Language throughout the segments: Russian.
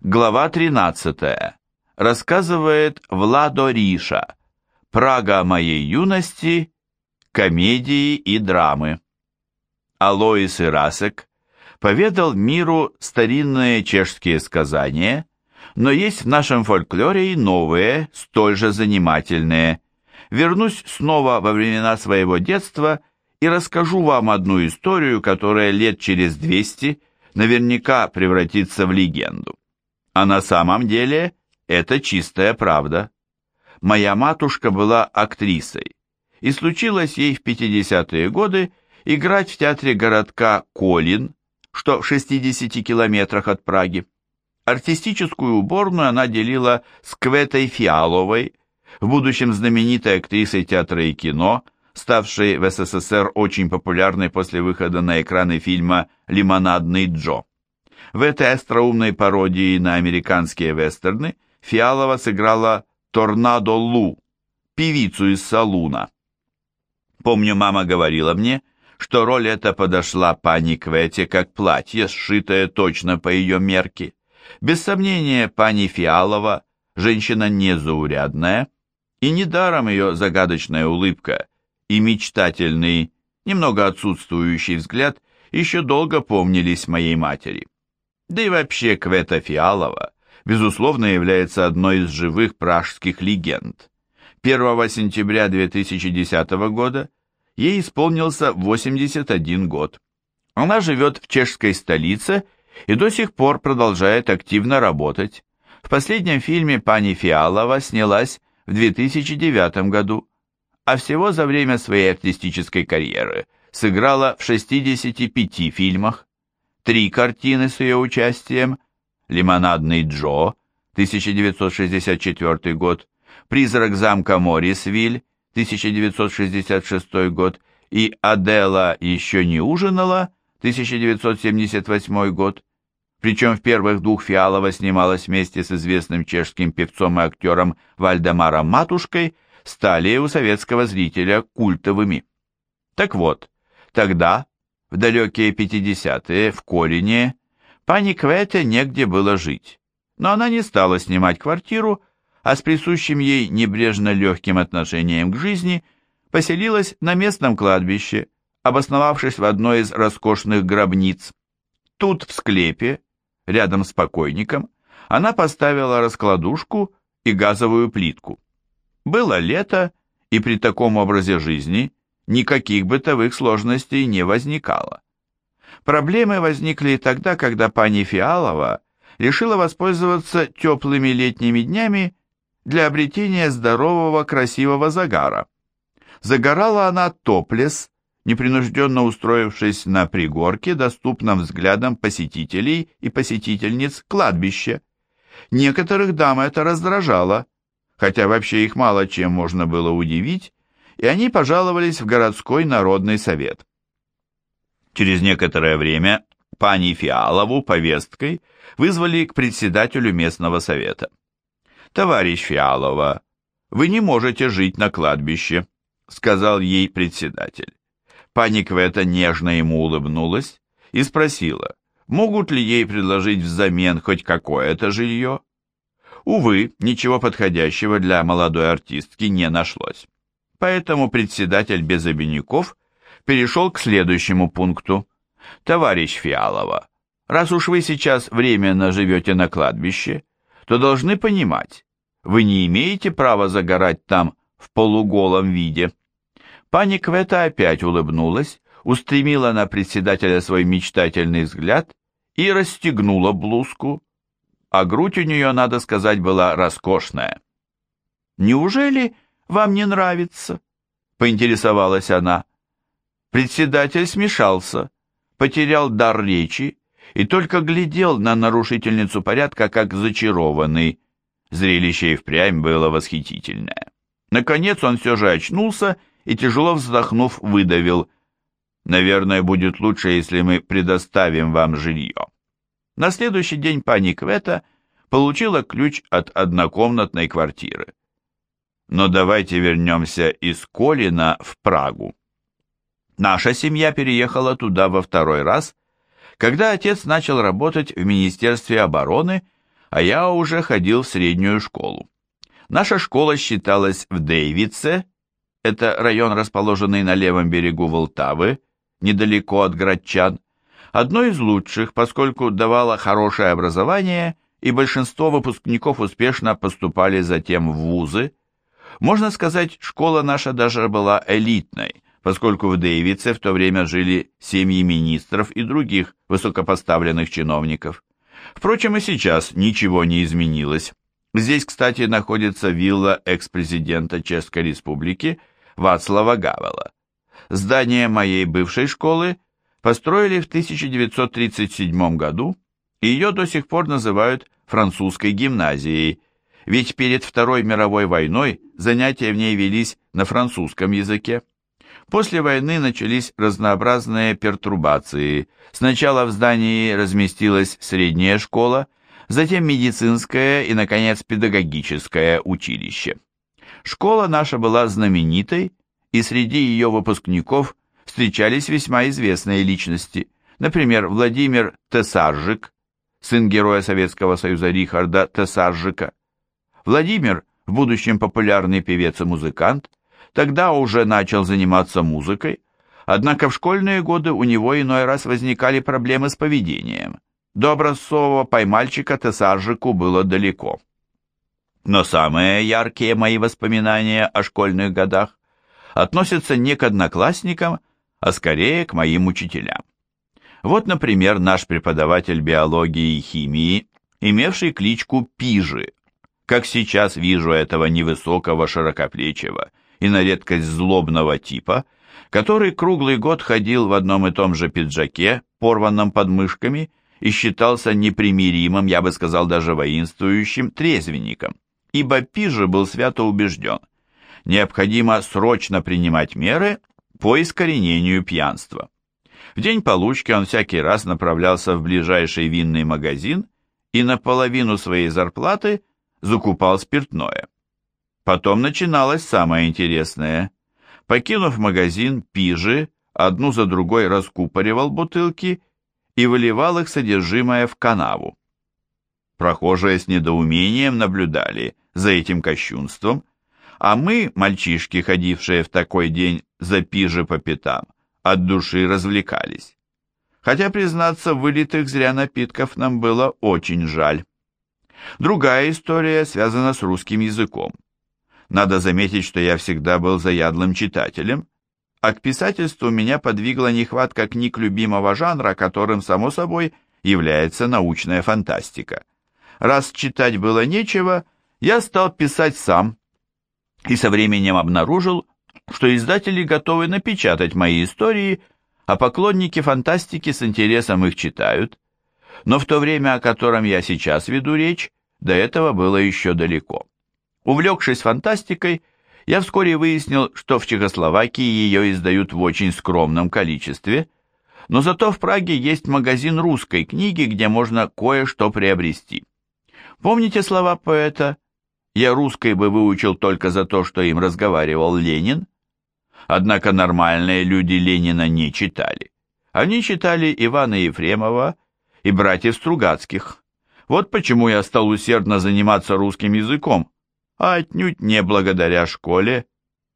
Глава 13. Рассказывает Владо Риша. Прага моей юности, комедии и драмы. Алоис Ирасек поведал миру старинные чешские сказания, но есть в нашем фольклоре и новые, столь же занимательные. Вернусь снова во времена своего детства и расскажу вам одну историю, которая лет через 200 наверняка превратится в легенду. А на самом деле это чистая правда. Моя матушка была актрисой, и случилось ей в 50-е годы играть в театре городка Колин, что в 60 километрах от Праги. Артистическую уборную она делила с Кветой Фиаловой, в будущем знаменитой актрисой театра и кино, ставшей в СССР очень популярной после выхода на экраны фильма «Лимонадный Джо». В этой остроумной пародии на американские вестерны Фиалова сыграла Торнадо Лу, певицу из салуна. Помню, мама говорила мне, что роль эта подошла пани Квете как платье, сшитое точно по ее мерке. Без сомнения, пани Фиалова – женщина незаурядная, и недаром ее загадочная улыбка и мечтательный, немного отсутствующий взгляд еще долго помнились моей матери. Да и вообще Квета Фиалова, безусловно, является одной из живых пражских легенд. 1 сентября 2010 года ей исполнился 81 год. Она живет в чешской столице и до сих пор продолжает активно работать. В последнем фильме пани Фиалова снялась в 2009 году, а всего за время своей артистической карьеры сыграла в 65 фильмах три картины с ее участием «Лимонадный Джо» 1964 год, «Призрак замка Моррисвиль» 1966 год и «Адела еще не ужинала» 1978 год. Причем в первых двух Фиалова снималась вместе с известным чешским певцом и актером Вальдемаром Матушкой, стали у советского зрителя культовыми. Так вот, тогда в далекие 50-е в Колине пани Квете негде было жить, но она не стала снимать квартиру, а с присущим ей небрежно легким отношением к жизни поселилась на местном кладбище, обосновавшись в одной из роскошных гробниц. Тут, в склепе, рядом с покойником, она поставила раскладушку и газовую плитку. Было лето, и при таком образе жизни никаких бытовых сложностей не возникало. Проблемы возникли тогда, когда пани Фиалова решила воспользоваться теплыми летними днями для обретения здорового красивого загара. Загорала она топлес, непринужденно устроившись на пригорке, доступном взглядам посетителей и посетительниц кладбища. Некоторых дам это раздражало, хотя вообще их мало чем можно было удивить, и они пожаловались в городской народный совет. Через некоторое время пани Фиалову повесткой вызвали к председателю местного совета. «Товарищ Фиалова, вы не можете жить на кладбище», сказал ей председатель. Пани Квета нежно ему улыбнулась и спросила, могут ли ей предложить взамен хоть какое-то жилье. Увы, ничего подходящего для молодой артистки не нашлось. Поэтому председатель без обиняков перешел к следующему пункту. «Товарищ Фиалова, раз уж вы сейчас временно живете на кладбище, то должны понимать, вы не имеете права загорать там в полуголом виде». Пани Квета опять улыбнулась, устремила на председателя свой мечтательный взгляд и расстегнула блузку, а грудь у нее, надо сказать, была роскошная. «Неужели вам не нравится?» — поинтересовалась она. Председатель смешался, потерял дар речи и только глядел на нарушительницу порядка, как зачарованный. Зрелище и впрямь было восхитительное. Наконец он все же очнулся и, тяжело вздохнув, выдавил. «Наверное, будет лучше, если мы предоставим вам жилье». На следующий день пани Квета получила ключ от однокомнатной квартиры. Но давайте вернемся из Колина в Прагу. Наша семья переехала туда во второй раз, когда отец начал работать в Министерстве обороны, а я уже ходил в среднюю школу. Наша школа считалась в Дейвице, это район, расположенный на левом берегу Волтавы, недалеко от Градчан, одной из лучших, поскольку давала хорошее образование, и большинство выпускников успешно поступали затем в вузы. Можно сказать, школа наша даже была элитной, поскольку в Дейвице в то время жили семьи министров и других высокопоставленных чиновников. Впрочем, и сейчас ничего не изменилось. Здесь, кстати, находится вилла экс-президента Чешской Республики Вацлава Гавела. Здание моей бывшей школы построили в 1937 году, и ее до сих пор называют французской гимназией, ведь перед Второй мировой войной занятия в ней велись на французском языке. После войны начались разнообразные пертурбации. Сначала в здании разместилась средняя школа, затем медицинское и, наконец, педагогическое училище. Школа наша была знаменитой, и среди ее выпускников встречались весьма известные личности, например, Владимир Тесаржик, сын героя Советского Союза Рихарда Тесаржика. Владимир, в будущем популярный певец и музыкант, Тогда уже начал заниматься музыкой, однако в школьные годы у него иной раз возникали проблемы с поведением. До образцового поймальчика Тесаржику было далеко. Но самые яркие мои воспоминания о школьных годах относятся не к одноклассникам, а скорее к моим учителям. Вот, например, наш преподаватель биологии и химии, имевший кличку Пижи. Как сейчас вижу этого невысокого, широкоплечего и на редкость злобного типа, который круглый год ходил в одном и том же пиджаке, порванном подмышками, и считался непримиримым, я бы сказал даже воинствующим, трезвенником, ибо Пижи был свято убежден, необходимо срочно принимать меры по искоренению пьянства. В день получки он всякий раз направлялся в ближайший винный магазин и наполовину своей зарплаты закупал спиртное. Потом начиналось самое интересное. Покинув магазин, пижи одну за другой раскупоривал бутылки и выливал их содержимое в канаву. Прохожие с недоумением наблюдали за этим кощунством, а мы, мальчишки, ходившие в такой день за пижи по пятам, от души развлекались. Хотя, признаться, вылитых зря напитков нам было очень жаль. Другая история связана с русским языком. Надо заметить, что я всегда был заядлым читателем, а к писательству меня подвигла нехватка книг любимого жанра, которым, само собой, является научная фантастика. Раз читать было нечего, я стал писать сам, и со временем обнаружил, что издатели готовы напечатать мои истории, а поклонники фантастики с интересом их читают. Но в то время, о котором я сейчас веду речь, до этого было еще далеко. Увлекшись фантастикой, я вскоре выяснил, что в Чехословакии ее издают в очень скромном количестве, но зато в Праге есть магазин русской книги, где можно кое-что приобрести. Помните слова поэта «Я русской бы выучил только за то, что им разговаривал Ленин»? Однако нормальные люди Ленина не читали. Они читали Ивана Ефремова и братьев Стругацких. Вот почему я стал усердно заниматься русским языком, а отнюдь не благодаря школе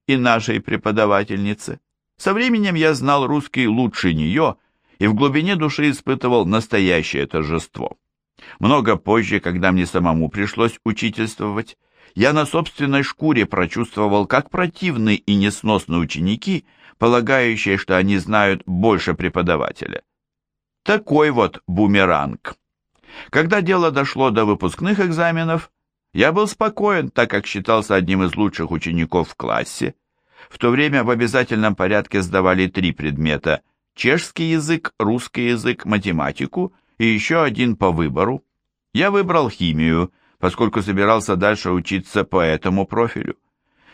и нашей преподавательнице. Со временем я знал русский лучше нее и в глубине души испытывал настоящее торжество. Много позже, когда мне самому пришлось учительствовать, я на собственной шкуре прочувствовал, как противны и несносны ученики, полагающие, что они знают больше преподавателя. Такой вот бумеранг. Когда дело дошло до выпускных экзаменов, я был спокоен, так как считался одним из лучших учеников в классе. В то время в обязательном порядке сдавали три предмета – чешский язык, русский язык, математику и еще один по выбору. Я выбрал химию, поскольку собирался дальше учиться по этому профилю.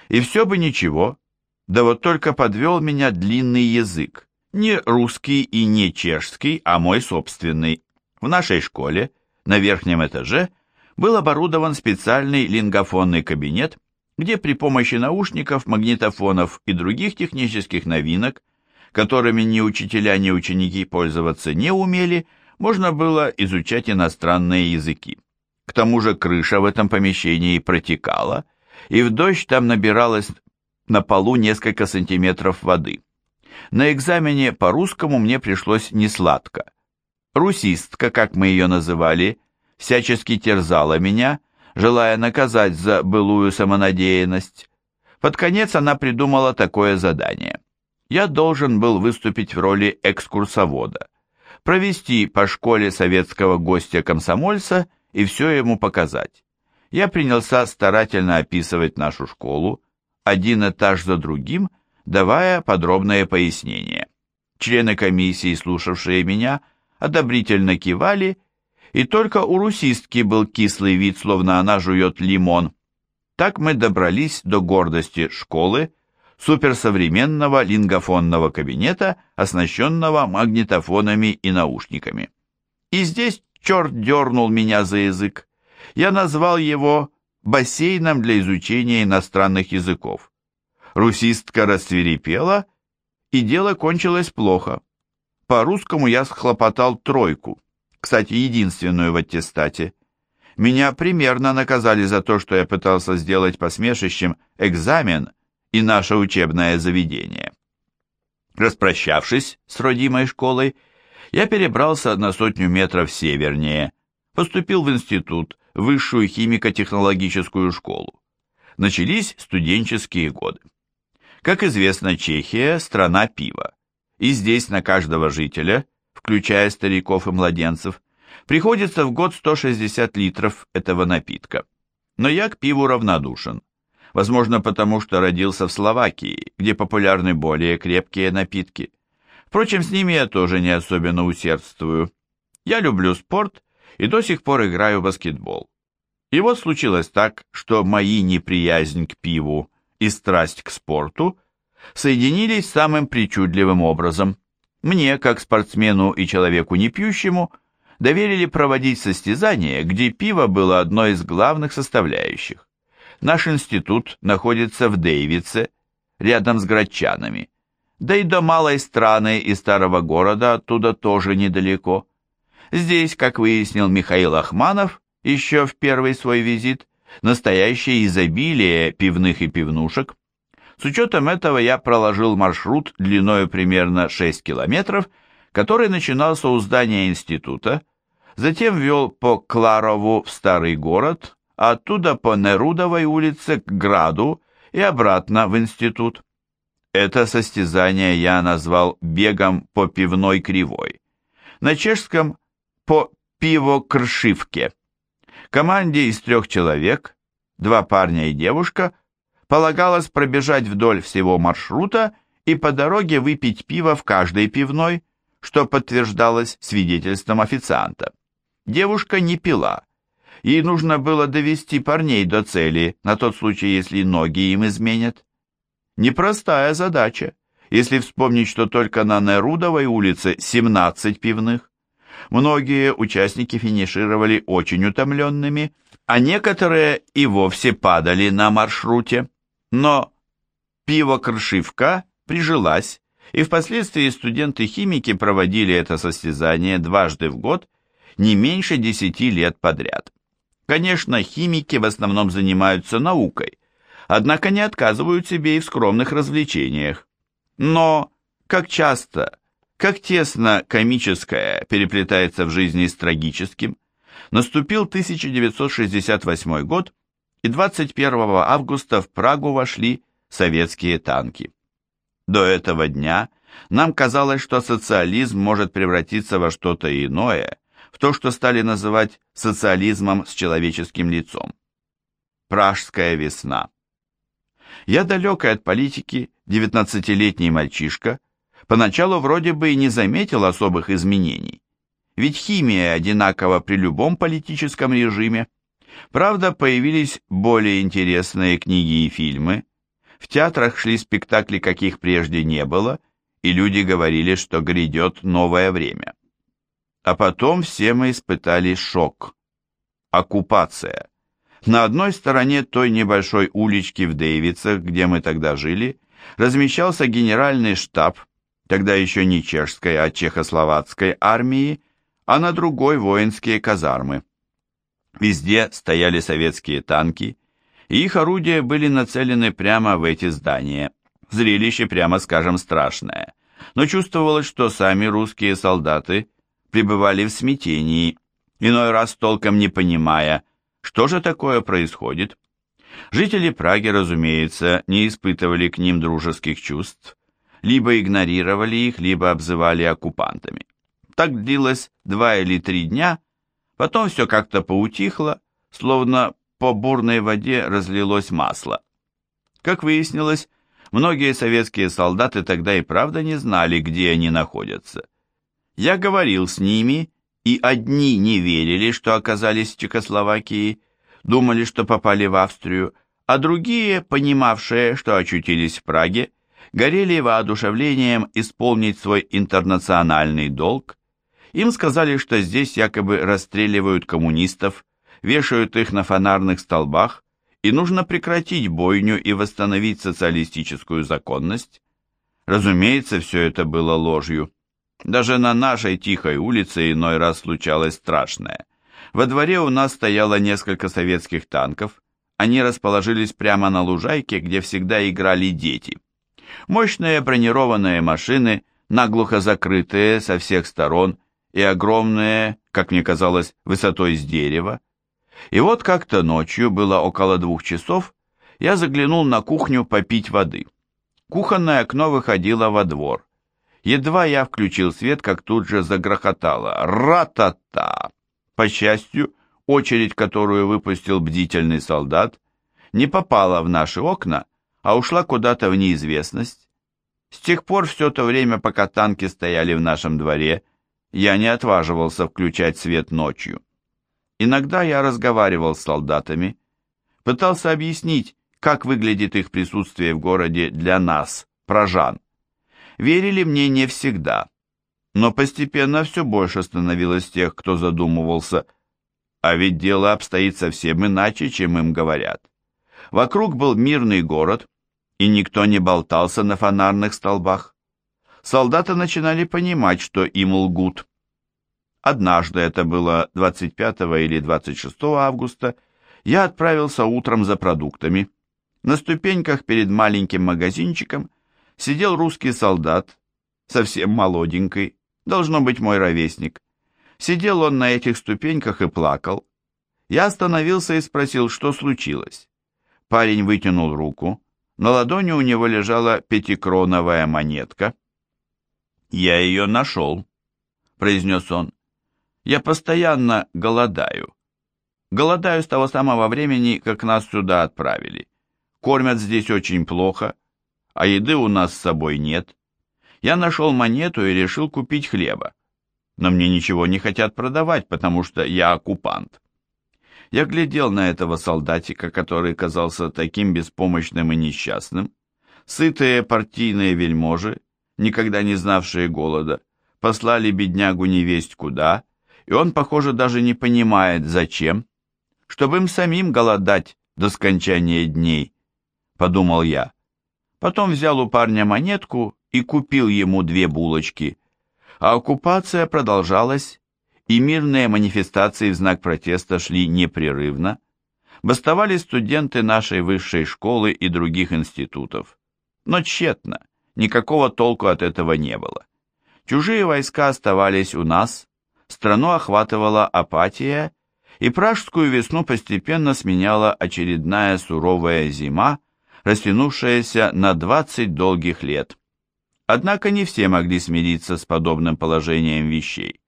И все бы ничего, да вот только подвел меня длинный язык. Не русский и не чешский, а мой собственный. В нашей школе, на верхнем этаже, был оборудован специальный лингофонный кабинет, где при помощи наушников, магнитофонов и других технических новинок, которыми ни учителя, ни ученики пользоваться не умели, можно было изучать иностранные языки. К тому же крыша в этом помещении протекала, и в дождь там набиралось на полу несколько сантиметров воды. На экзамене по русскому мне пришлось несладко. Русистка, как мы ее называли, всячески терзала меня, желая наказать за былую самонадеянность. Под конец она придумала такое задание. Я должен был выступить в роли экскурсовода, провести по школе советского гостя-комсомольца и все ему показать. Я принялся старательно описывать нашу школу, один этаж за другим, давая подробное пояснение. Члены комиссии, слушавшие меня, одобрительно кивали, и только у русистки был кислый вид, словно она жует лимон. Так мы добрались до гордости школы, суперсовременного лингофонного кабинета, оснащенного магнитофонами и наушниками. И здесь черт дернул меня за язык. Я назвал его бассейном для изучения иностранных языков. Русистка расцвирепела, и дело кончилось плохо. По-русскому я схлопотал тройку, кстати, единственную в аттестате. Меня примерно наказали за то, что я пытался сделать посмешищем экзамен и наше учебное заведение. Распрощавшись с родимой школой, я перебрался на сотню метров севернее, поступил в институт, высшую химико-технологическую школу. Начались студенческие годы. Как известно, Чехия – страна пива, и здесь на каждого жителя, включая стариков и младенцев, приходится в год 160 литров этого напитка. Но я к пиву равнодушен. Возможно, потому что родился в Словакии, где популярны более крепкие напитки. Впрочем, с ними я тоже не особенно усердствую. Я люблю спорт и до сих пор играю в баскетбол. И вот случилось так, что мои неприязнь к пиву и страсть к спорту соединились самым причудливым образом. Мне, как спортсмену и человеку не пьющему, доверили проводить состязания, где пиво было одной из главных составляющих. Наш институт находится в Дейвице, рядом с Грачанами, да и до малой страны и старого города оттуда тоже недалеко. Здесь, как выяснил Михаил Ахманов, еще в первый свой визит, настоящее изобилие пивных и пивнушек. С учетом этого я проложил маршрут длиною примерно 6 километров, который начинался у здания института, затем вел по Кларову в старый город, а оттуда по Нерудовой улице к Граду и обратно в институт. Это состязание я назвал бегом по пивной кривой. На чешском по пивокршивке. Команде из трех человек, два парня и девушка, полагалось пробежать вдоль всего маршрута и по дороге выпить пиво в каждой пивной, что подтверждалось свидетельством официанта. Девушка не пила. Ей нужно было довести парней до цели, на тот случай, если ноги им изменят. Непростая задача, если вспомнить, что только на Нерудовой улице 17 пивных. Многие участники финишировали очень утомленными, а некоторые и вовсе падали на маршруте. Но пиво-крышивка прижилась, и впоследствии студенты-химики проводили это состязание дважды в год, не меньше десяти лет подряд. Конечно, химики в основном занимаются наукой, однако не отказывают себе и в скромных развлечениях. Но, как часто как тесно комическое переплетается в жизни с трагическим, наступил 1968 год, и 21 августа в Прагу вошли советские танки. До этого дня нам казалось, что социализм может превратиться во что-то иное, в то, что стали называть социализмом с человеческим лицом. Пражская весна. Я далекий от политики, 19-летний мальчишка, поначалу вроде бы и не заметил особых изменений. Ведь химия одинакова при любом политическом режиме. Правда, появились более интересные книги и фильмы. В театрах шли спектакли, каких прежде не было, и люди говорили, что грядет новое время. А потом все мы испытали шок. Оккупация. На одной стороне той небольшой улички в Дейвицах, где мы тогда жили, размещался генеральный штаб, тогда еще не чешской, а чехословацкой армии, а на другой воинские казармы. Везде стояли советские танки, и их орудия были нацелены прямо в эти здания. Зрелище, прямо скажем, страшное. Но чувствовалось, что сами русские солдаты пребывали в смятении, иной раз толком не понимая, что же такое происходит. Жители Праги, разумеется, не испытывали к ним дружеских чувств, либо игнорировали их, либо обзывали оккупантами. Так длилось два или три дня, потом все как-то поутихло, словно по бурной воде разлилось масло. Как выяснилось, многие советские солдаты тогда и правда не знали, где они находятся. Я говорил с ними, и одни не верили, что оказались в Чехословакии, думали, что попали в Австрию, а другие, понимавшие, что очутились в Праге, горели воодушевлением исполнить свой интернациональный долг. Им сказали, что здесь якобы расстреливают коммунистов, вешают их на фонарных столбах, и нужно прекратить бойню и восстановить социалистическую законность. Разумеется, все это было ложью. Даже на нашей тихой улице иной раз случалось страшное. Во дворе у нас стояло несколько советских танков, они расположились прямо на лужайке, где всегда играли дети. Мощные бронированные машины, наглухо закрытые со всех сторон и огромные, как мне казалось, высотой с дерева. И вот как-то ночью, было около двух часов, я заглянул на кухню попить воды. Кухонное окно выходило во двор. Едва я включил свет, как тут же загрохотало. Ра-та-та! По счастью, очередь, которую выпустил бдительный солдат, не попала в наши окна, а ушла куда-то в неизвестность. С тех пор все то время, пока танки стояли в нашем дворе, я не отваживался включать свет ночью. Иногда я разговаривал с солдатами, пытался объяснить, как выглядит их присутствие в городе для нас, прожан. Верили мне не всегда, но постепенно все больше становилось тех, кто задумывался, а ведь дело обстоит совсем иначе, чем им говорят. Вокруг был мирный город, и никто не болтался на фонарных столбах. Солдаты начинали понимать, что им лгут. Однажды, это было 25 или 26 августа, я отправился утром за продуктами. На ступеньках перед маленьким магазинчиком сидел русский солдат, совсем молоденький, должно быть мой ровесник. Сидел он на этих ступеньках и плакал. Я остановился и спросил, что случилось. Парень вытянул руку. На ладони у него лежала пятикроновая монетка. «Я ее нашел», — произнес он. «Я постоянно голодаю. Голодаю с того самого времени, как нас сюда отправили. Кормят здесь очень плохо, а еды у нас с собой нет. Я нашел монету и решил купить хлеба. Но мне ничего не хотят продавать, потому что я оккупант. Я глядел на этого солдатика, который казался таким беспомощным и несчастным. Сытые партийные вельможи, никогда не знавшие голода, послали беднягу невесть куда, и он, похоже, даже не понимает, зачем. Чтобы им самим голодать до скончания дней, подумал я. Потом взял у парня монетку и купил ему две булочки. А оккупация продолжалась и мирные манифестации в знак протеста шли непрерывно, бастовали студенты нашей высшей школы и других институтов. Но тщетно, никакого толку от этого не было. Чужие войска оставались у нас, страну охватывала апатия, и пражскую весну постепенно сменяла очередная суровая зима, растянувшаяся на 20 долгих лет. Однако не все могли смириться с подобным положением вещей.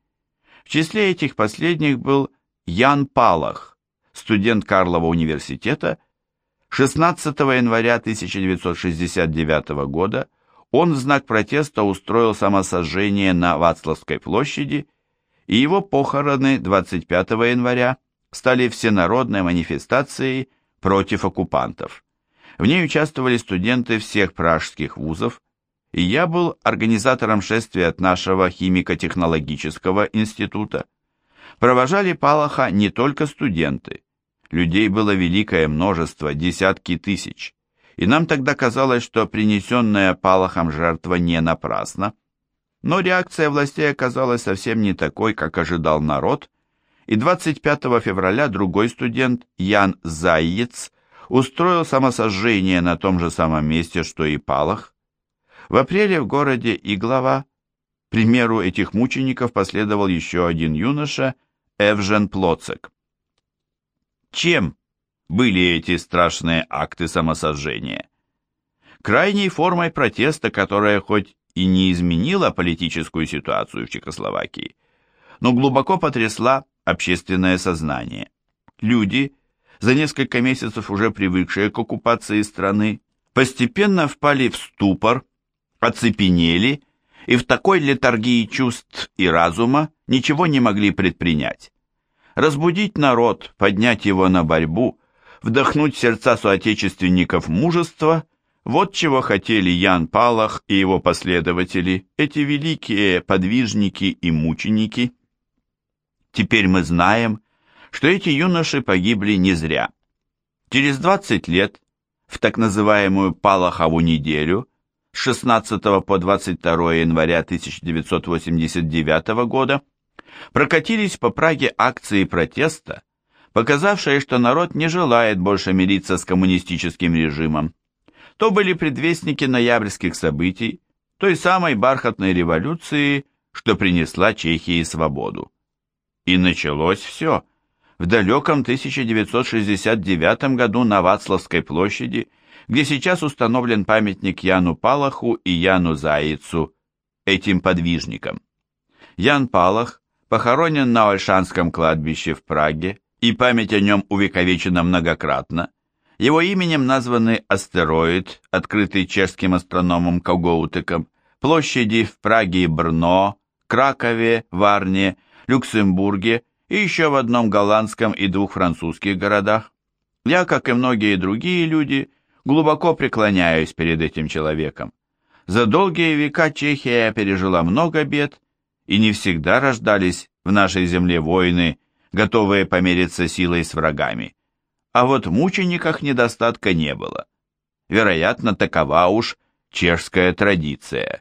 Числе этих последних был Ян Палах, студент Карлова университета. 16 января 1969 года он в знак протеста устроил самосожжение на Вацлавской площади, и его похороны 25 января стали всенародной манифестацией против оккупантов. В ней участвовали студенты всех пражских вузов, и я был организатором шествия от нашего химико-технологического института. Провожали Палаха не только студенты. Людей было великое множество, десятки тысяч. И нам тогда казалось, что принесенная Палахом жертва не напрасна. Но реакция властей оказалась совсем не такой, как ожидал народ, и 25 февраля другой студент Ян Заец устроил самосожжение на том же самом месте, что и Палах. В апреле в городе Иглова примеру этих мучеников последовал еще один юноша Эвжен Плоцек. Чем были эти страшные акты самосожжения? Крайней формой протеста, которая хоть и не изменила политическую ситуацию в Чехословакии, но глубоко потрясла общественное сознание. Люди, за несколько месяцев уже привыкшие к оккупации страны, постепенно впали в ступор, оцепенели и в такой летаргии чувств и разума ничего не могли предпринять. Разбудить народ, поднять его на борьбу, вдохнуть в сердца соотечественников мужество – вот чего хотели Ян Палах и его последователи, эти великие подвижники и мученики. Теперь мы знаем, что эти юноши погибли не зря. Через 20 лет, в так называемую Палахову неделю, с 16 по 22 января 1989 года, прокатились по Праге акции протеста, показавшие, что народ не желает больше мириться с коммунистическим режимом. То были предвестники ноябрьских событий, той самой бархатной революции, что принесла Чехии свободу. И началось все в далеком 1969 году на Вацлавской площади, где сейчас установлен памятник Яну Палаху и Яну Заицу, этим подвижникам. Ян Палах похоронен на Ольшанском кладбище в Праге, и память о нем увековечена многократно. Его именем названы астероид, открытый чешским астрономом Когоутеком, площади в Праге и Брно, Кракове, Варне, Люксембурге и еще в одном голландском и двух французских городах. Я, как и многие другие люди, глубоко преклоняюсь перед этим человеком. За долгие века Чехия пережила много бед, и не всегда рождались в нашей земле воины, готовые помериться силой с врагами. А вот в мучениках недостатка не было. Вероятно, такова уж чешская традиция.